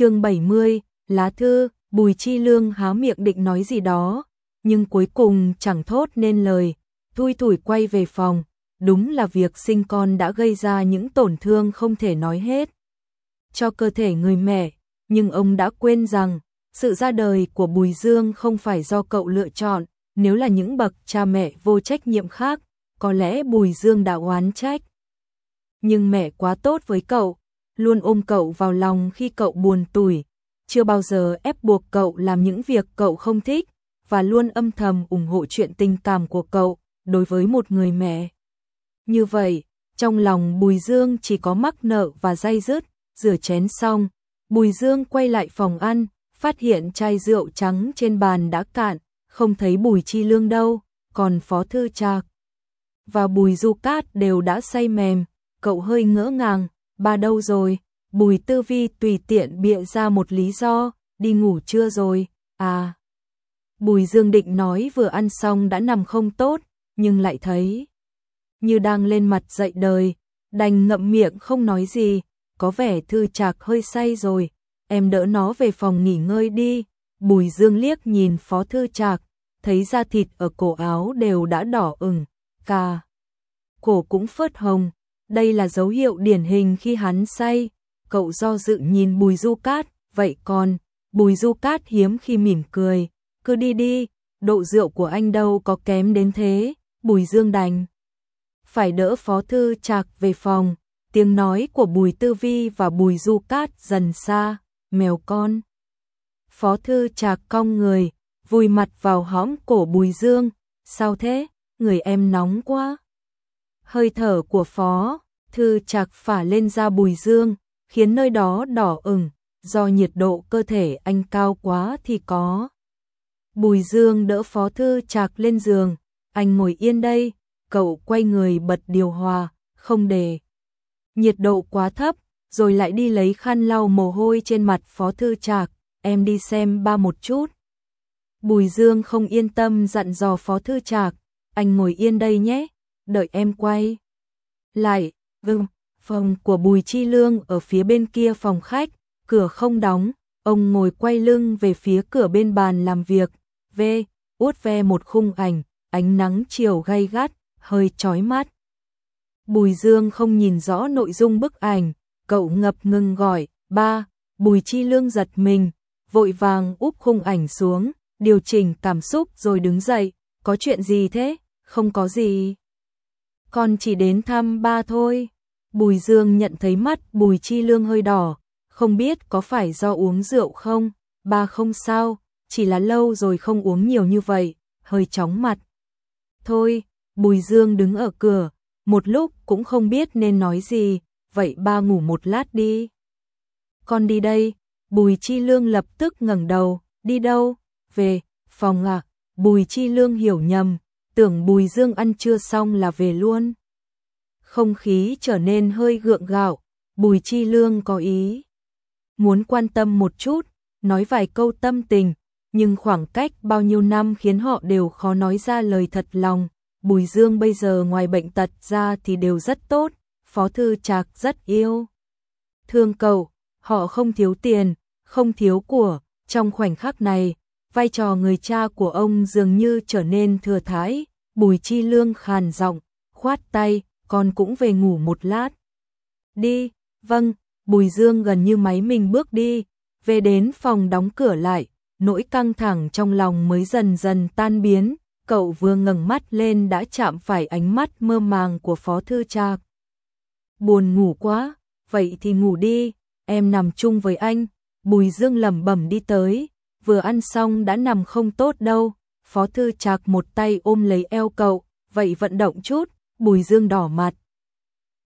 chương 70, lá thư, Bùi Chi Lương há miệng định nói gì đó, nhưng cuối cùng chẳng thốt nên lời, thui thủi quay về phòng, đúng là việc sinh con đã gây ra những tổn thương không thể nói hết cho cơ thể người mẹ, nhưng ông đã quên rằng sự ra đời của Bùi Dương không phải do cậu lựa chọn, nếu là những bậc cha mẹ vô trách nhiệm khác, có lẽ Bùi Dương đã oán trách. Nhưng mẹ quá tốt với cậu, luôn ôm cậu vào lòng khi cậu buồn tủi, chưa bao giờ ép buộc cậu làm những việc cậu không thích và luôn âm thầm ủng hộ chuyện tình cảm của cậu đối với một người mẹ. Như vậy, trong lòng Bùi Dương chỉ có mắc nợ và dây dứt, rửa chén xong, Bùi Dương quay lại phòng ăn, phát hiện chai rượu trắng trên bàn đã cạn, không thấy Bùi Chi Lương đâu, còn Phó Thư Trạc và Bùi Du Cát đều đã say mềm, cậu hơi ngỡ ngàng, ba đâu rồi? Bùi Tư Vi tùy tiện bịa ra một lý do, đi ngủ chưa rồi, à. Bùi Dương định nói vừa ăn xong đã nằm không tốt, nhưng lại thấy như đang lên mặt dậy đời, đành ngậm miệng không nói gì, có vẻ thư trạc hơi say rồi, em đỡ nó về phòng nghỉ ngơi đi. Bùi Dương liếc nhìn phó thư trạc, thấy da thịt ở cổ áo đều đã đỏ ửng, cà. Cổ cũng phớt hồng, đây là dấu hiệu điển hình khi hắn say. Cậu do dự nhìn bùi du cát, vậy còn, bùi du cát hiếm khi mỉm cười, cứ đi đi, độ rượu của anh đâu có kém đến thế, bùi dương đành. Phải đỡ phó thư trạc về phòng, tiếng nói của Bùi Tư Vi và Bùi Du Cát dần xa, mèo con. Phó thư trạc cong người, vùi mặt vào hõm cổ Bùi Dương, sao thế, người em nóng quá. Hơi thở của phó, thư trạc phả lên da Bùi Dương, khiến nơi đó đỏ ửng, do nhiệt độ cơ thể anh cao quá thì có. Bùi Dương đỡ phó thư trạc lên giường, anh ngồi yên đây, cậu quay người bật điều hòa, không để nhiệt độ quá thấp, rồi lại đi lấy khăn lau mồ hôi trên mặt Phó Thư Trạc, em đi xem ba một chút. Bùi Dương không yên tâm dặn dò Phó Thư Trạc, anh ngồi yên đây nhé, đợi em quay. Lại, vâng, phòng của Bùi Chi Lương ở phía bên kia phòng khách, cửa không đóng, ông ngồi quay lưng về phía cửa bên bàn làm việc, về, út ve một khung ảnh, ánh nắng chiều gay gắt, hơi chói mắt. Bùi Dương không nhìn rõ nội dung bức ảnh, cậu ngập ngừng gọi, ba, Bùi Chi Lương giật mình, vội vàng úp khung ảnh xuống, điều chỉnh cảm xúc rồi đứng dậy, có chuyện gì thế, không có gì. Con chỉ đến thăm ba thôi. Bùi Dương nhận thấy mắt Bùi Chi Lương hơi đỏ, không biết có phải do uống rượu không, ba không sao, chỉ là lâu rồi không uống nhiều như vậy, hơi chóng mặt. Thôi, Bùi Dương đứng ở cửa, một lúc cũng không biết nên nói gì, vậy ba ngủ một lát đi. Con đi đây, Bùi Chi Lương lập tức ngẩng đầu, đi đâu, về, phòng à, Bùi Chi Lương hiểu nhầm, tưởng Bùi Dương ăn trưa xong là về luôn. Không khí trở nên hơi gượng gạo, Bùi Chi Lương có ý. Muốn quan tâm một chút, nói vài câu tâm tình, nhưng khoảng cách bao nhiêu năm khiến họ đều khó nói ra lời thật lòng, Bùi Dương bây giờ ngoài bệnh tật ra thì đều rất tốt, Phó Thư Trạc rất yêu. Thương cậu, họ không thiếu tiền, không thiếu của, trong khoảnh khắc này, vai trò người cha của ông dường như trở nên thừa thái, Bùi Chi Lương khàn giọng, khoát tay, con cũng về ngủ một lát. Đi, vâng, Bùi Dương gần như máy mình bước đi, về đến phòng đóng cửa lại, nỗi căng thẳng trong lòng mới dần dần tan biến, cậu vừa ngẩng mắt lên đã chạm phải ánh mắt mơ màng của Phó Thư cha. Buồn ngủ quá, vậy thì ngủ đi, em nằm chung với anh, Bùi Dương lẩm bẩm đi tới, vừa ăn xong đã nằm không tốt đâu, Phó Thư Trạc một tay ôm lấy eo cậu, vậy vận động chút, Bùi Dương đỏ mặt.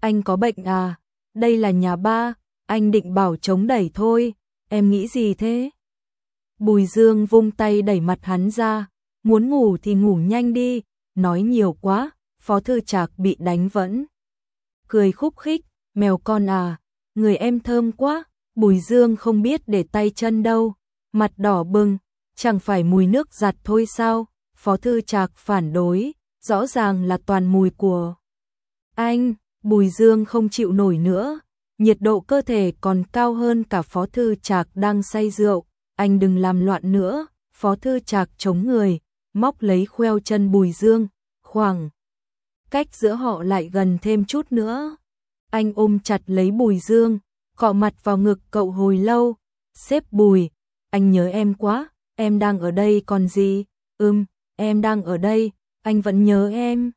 Anh có bệnh à, đây là nhà ba, anh định bảo chống đẩy thôi, em nghĩ gì thế? Bùi Dương vung tay đẩy mặt hắn ra, muốn ngủ thì ngủ nhanh đi, nói nhiều quá, phó thư trạc bị đánh vẫn. Cười khúc khích, mèo con à, người em thơm quá, bùi dương không biết để tay chân đâu, mặt đỏ bừng, chẳng phải mùi nước giặt thôi sao, phó thư trạc phản đối, rõ ràng là toàn mùi của anh, bùi dương không chịu nổi nữa, nhiệt độ cơ thể còn cao hơn cả Phó Thư Trạc đang say rượu, anh đừng làm loạn nữa, Phó Thư Trạc chống người, móc lấy khoeo chân Bùi Dương, khoảng cách giữa họ lại gần thêm chút nữa. Anh ôm chặt lấy Bùi Dương, cọ mặt vào ngực cậu hồi lâu, xếp Bùi, anh nhớ em quá, em đang ở đây còn gì, ưm, em đang ở đây, anh vẫn nhớ em.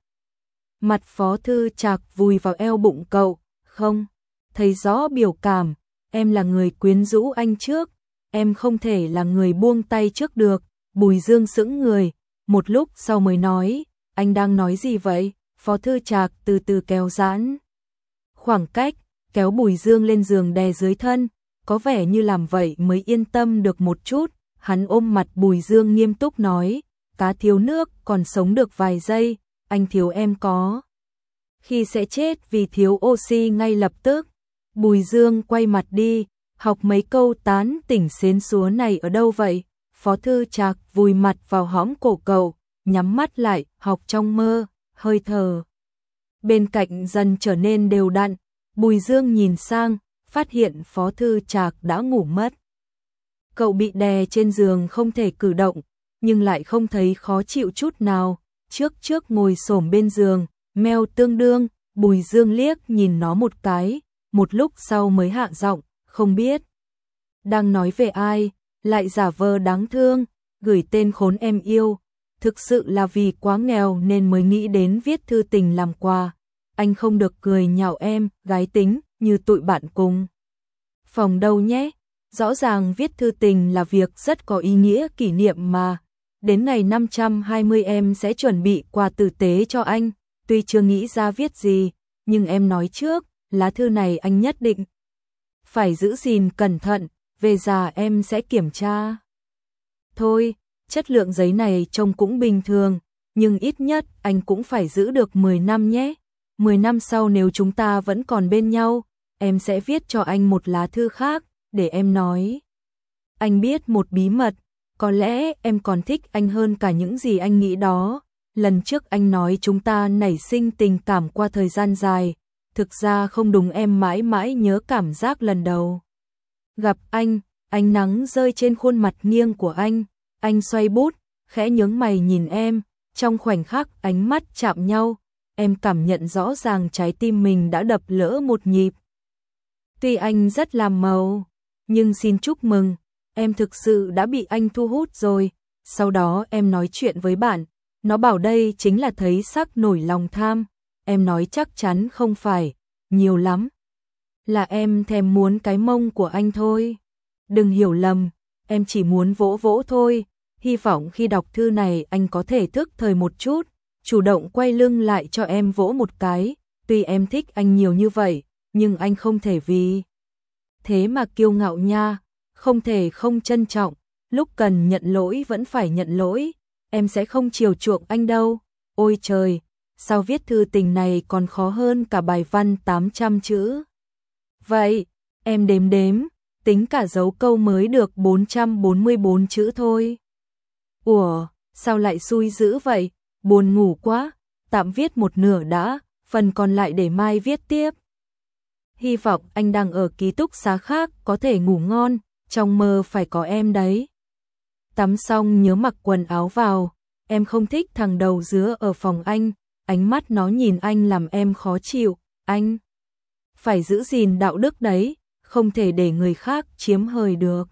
Mặt Phó Thư Trạc vùi vào eo bụng cậu, không, thấy rõ biểu cảm, em là người quyến rũ anh trước, em không thể là người buông tay trước được, Bùi Dương sững người, một lúc sau mới nói, anh đang nói gì vậy? Phó Thư Trạc từ từ kéo giãn. Khoảng cách, kéo Bùi Dương lên giường đè dưới thân, có vẻ như làm vậy mới yên tâm được một chút, hắn ôm mặt Bùi Dương nghiêm túc nói, cá thiếu nước còn sống được vài giây, anh thiếu em có. Khi sẽ chết vì thiếu oxy ngay lập tức, Bùi Dương quay mặt đi, học mấy câu tán tỉnh xến xúa này ở đâu vậy? Phó Thư Trạc vùi mặt vào hõm cổ cậu, nhắm mắt lại, học trong mơ, hơi thở. Bên cạnh dần trở nên đều đặn, Bùi Dương nhìn sang, phát hiện Phó Thư Trạc đã ngủ mất. Cậu bị đè trên giường không thể cử động, nhưng lại không thấy khó chịu chút nào, trước trước ngồi xổm bên giường, meo tương đương, Bùi Dương liếc nhìn nó một cái, một lúc sau mới hạ giọng, không biết. Đang nói về ai, lại giả vờ đáng thương, gửi tên khốn em yêu, thực sự là vì quá nghèo nên mới nghĩ đến viết thư tình làm quà. Anh không được cười nhạo em, gái tính, như tụi bạn cùng. Phòng đâu nhé, rõ ràng viết thư tình là việc rất có ý nghĩa kỷ niệm mà. Đến ngày 520 em sẽ chuẩn bị quà tử tế cho anh, tuy chưa nghĩ ra viết gì, nhưng em nói trước, lá thư này anh nhất định phải giữ gìn cẩn thận, về già em sẽ kiểm tra. Thôi, chất lượng giấy này trông cũng bình thường, nhưng ít nhất anh cũng phải giữ được 10 năm nhé. 10 năm sau nếu chúng ta vẫn còn bên nhau, em sẽ viết cho anh một lá thư khác, để em nói. Anh biết một bí mật, có lẽ em còn thích anh hơn cả những gì anh nghĩ đó. Lần trước anh nói chúng ta nảy sinh tình cảm qua thời gian dài, thực ra không đúng em mãi mãi nhớ cảm giác lần đầu. Gặp anh, ánh nắng rơi trên khuôn mặt nghiêng của anh, anh xoay bút, khẽ nhướng mày nhìn em, trong khoảnh khắc ánh mắt chạm nhau, em cảm nhận rõ ràng trái tim mình đã đập lỡ một nhịp. Tuy anh rất làm màu, nhưng xin chúc mừng, em thực sự đã bị anh thu hút rồi. Sau đó em nói chuyện với bạn, nó bảo đây chính là thấy sắc nổi lòng tham. Em nói chắc chắn không phải, nhiều lắm. Là em thèm muốn cái mông của anh thôi. Đừng hiểu lầm, em chỉ muốn vỗ vỗ thôi. Hy vọng khi đọc thư này anh có thể thức thời một chút, chủ động quay lưng lại cho em vỗ một cái. Tuy em thích anh nhiều như vậy, nhưng anh không thể vì thế mà kiêu ngạo nha, không thể không trân trọng, lúc cần nhận lỗi vẫn phải nhận lỗi, em sẽ không chiều chuộng anh đâu. Ôi trời, sao viết thư tình này còn khó hơn cả bài văn 800 chữ. Vậy, em đếm đếm, tính cả dấu câu mới được 444 chữ thôi. Ủa, sao lại xui dữ vậy, buồn ngủ quá, tạm viết một nửa đã, phần còn lại để mai viết tiếp. Hy vọng anh đang ở ký túc xá khác có thể ngủ ngon, trong mơ phải có em đấy. Tắm xong nhớ mặc quần áo vào, em không thích thằng đầu dứa ở phòng anh, ánh mắt nó nhìn anh làm em khó chịu, anh phải giữ gìn đạo đức đấy, không thể để người khác chiếm hời được.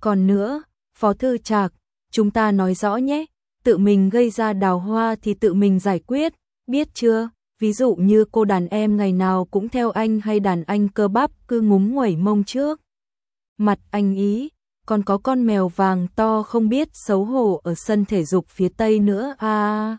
Còn nữa, Phó Thư Trạc, chúng ta nói rõ nhé, tự mình gây ra đào hoa thì tự mình giải quyết, biết chưa? Ví dụ như cô đàn em ngày nào cũng theo anh hay đàn anh cơ bắp cứ ngúng nguẩy mông trước. Mặt anh ý, còn có con mèo vàng to không biết xấu hổ ở sân thể dục phía tây nữa à.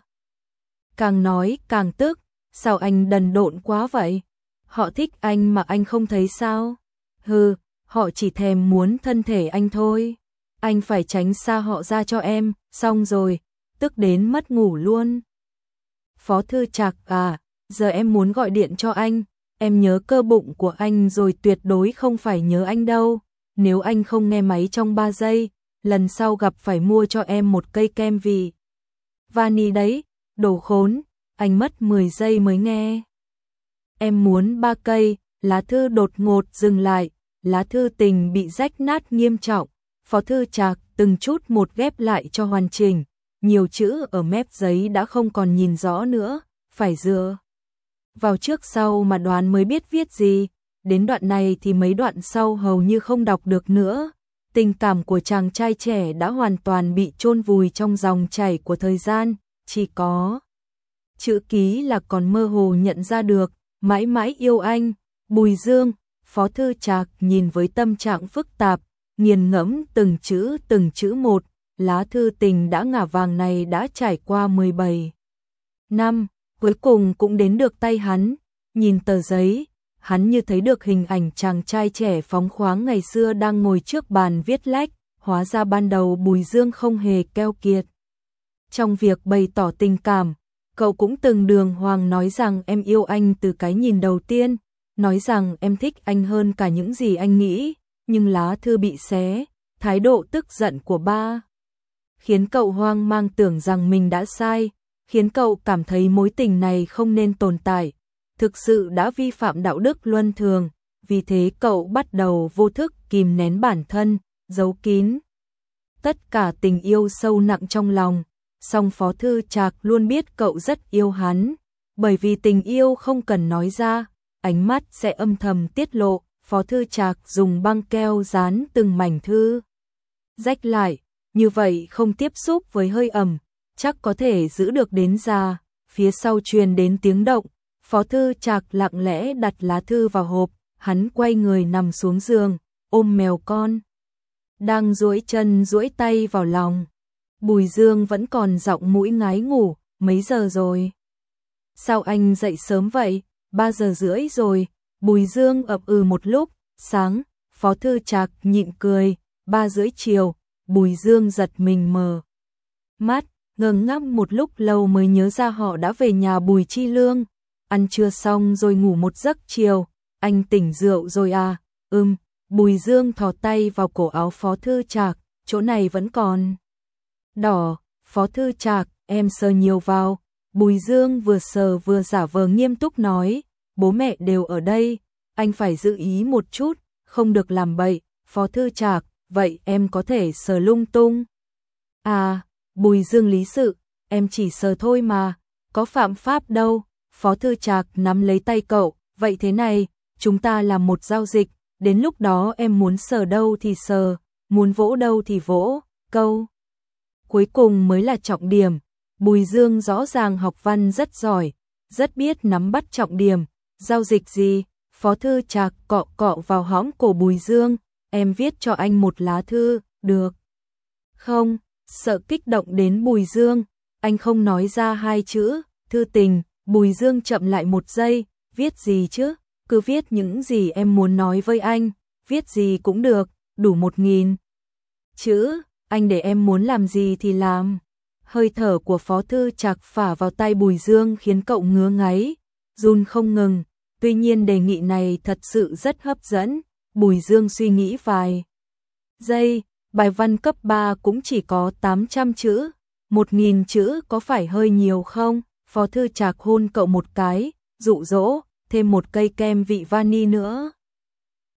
Càng nói càng tức, sao anh đần độn quá vậy? Họ thích anh mà anh không thấy sao? Hừ, họ chỉ thèm muốn thân thể anh thôi. Anh phải tránh xa họ ra cho em, xong rồi, tức đến mất ngủ luôn. Phó thư chạc à, giờ em muốn gọi điện cho anh, em nhớ cơ bụng của anh rồi tuyệt đối không phải nhớ anh đâu. Nếu anh không nghe máy trong 3 giây, lần sau gặp phải mua cho em một cây kem vì vani đấy, đồ khốn, anh mất 10 giây mới nghe. Em muốn ba cây, lá thư đột ngột dừng lại, lá thư tình bị rách nát nghiêm trọng, phó thư chạc từng chút một ghép lại cho hoàn chỉnh, nhiều chữ ở mép giấy đã không còn nhìn rõ nữa, phải dựa vào trước sau mà đoán mới biết viết gì, đến đoạn này thì mấy đoạn sau hầu như không đọc được nữa. Tình cảm của chàng trai trẻ đã hoàn toàn bị chôn vùi trong dòng chảy của thời gian, chỉ có chữ ký là còn mơ hồ nhận ra được, mãi mãi yêu anh, Bùi Dương, Phó Thư Trạc nhìn với tâm trạng phức tạp, nghiền ngẫm từng chữ từng chữ một, lá thư tình đã ngả vàng này đã trải qua 17 năm, cuối cùng cũng đến được tay hắn, nhìn tờ giấy, hắn như thấy được hình ảnh chàng trai trẻ phóng khoáng ngày xưa đang ngồi trước bàn viết lách, hóa ra ban đầu Bùi Dương không hề keo kiệt. Trong việc bày tỏ tình cảm, cậu cũng từng đường hoàng nói rằng em yêu anh từ cái nhìn đầu tiên, nói rằng em thích anh hơn cả những gì anh nghĩ, nhưng lá thư bị xé, thái độ tức giận của ba khiến cậu hoang mang tưởng rằng mình đã sai, khiến cậu cảm thấy mối tình này không nên tồn tại, thực sự đã vi phạm đạo đức luân thường, vì thế cậu bắt đầu vô thức kìm nén bản thân, giấu kín. Tất cả tình yêu sâu nặng trong lòng, song Phó Thư Trạc luôn biết cậu rất yêu hắn, bởi vì tình yêu không cần nói ra, ánh mắt sẽ âm thầm tiết lộ, Phó Thư Trạc dùng băng keo dán từng mảnh thư. Rách lại, như vậy không tiếp xúc với hơi ẩm, chắc có thể giữ được đến ra phía sau truyền đến tiếng động, Phó Thư Trạc lặng lẽ đặt lá thư vào hộp, hắn quay người nằm xuống giường, ôm mèo con. Đang duỗi chân duỗi tay vào lòng. Bùi Dương vẫn còn giọng mũi ngái ngủ, mấy giờ rồi? Sao anh dậy sớm vậy? Ba giờ rưỡi rồi. Bùi Dương ập ừ một lúc, sáng, Phó Thư Trạc nhịn cười, ba rưỡi chiều, Bùi Dương giật mình mờ. Mắt, ngơ ngác một lúc lâu mới nhớ ra họ đã về nhà Bùi Chi Lương. Ăn trưa xong rồi ngủ một giấc chiều, anh tỉnh rượu rồi à? Ừm, Bùi Dương thò tay vào cổ áo Phó Thư Trạc, chỗ này vẫn còn. Đỏ, Phó Thư Trạc, em sờ nhiều vào. Bùi Dương vừa sờ vừa giả vờ nghiêm túc nói, bố mẹ đều ở đây, anh phải giữ ý một chút, không được làm bậy. Phó Thư Trạc, vậy em có thể sờ lung tung. À, Bùi Dương lý sự, em chỉ sờ thôi mà, có phạm pháp đâu. Phó Thư Trạc nắm lấy tay cậu, vậy thế này, chúng ta làm một giao dịch, đến lúc đó em muốn sờ đâu thì sờ, muốn vỗ đâu thì vỗ, câu. Cuối cùng mới là trọng điểm, Bùi Dương rõ ràng học văn rất giỏi, rất biết nắm bắt trọng điểm, giao dịch gì, Phó Thư Trạc cọ cọ vào hõm cổ Bùi Dương, em viết cho anh một lá thư, được. Không, sợ kích động đến Bùi Dương, anh không nói ra hai chữ, thư tình, Bùi Dương chậm lại một giây, viết gì chứ, cứ viết những gì em muốn nói với anh, viết gì cũng được, đủ một nghìn. Chữ, anh để em muốn làm gì thì làm. Hơi thở của phó thư chạc phả vào tay Bùi Dương khiến cậu ngứa ngáy, run không ngừng, tuy nhiên đề nghị này thật sự rất hấp dẫn, Bùi Dương suy nghĩ vài giây, bài văn cấp 3 cũng chỉ có 800 chữ, 1000 chữ có phải hơi nhiều không? Phó thư trạc hôn cậu một cái, dụ dỗ, thêm một cây kem vị vani nữa.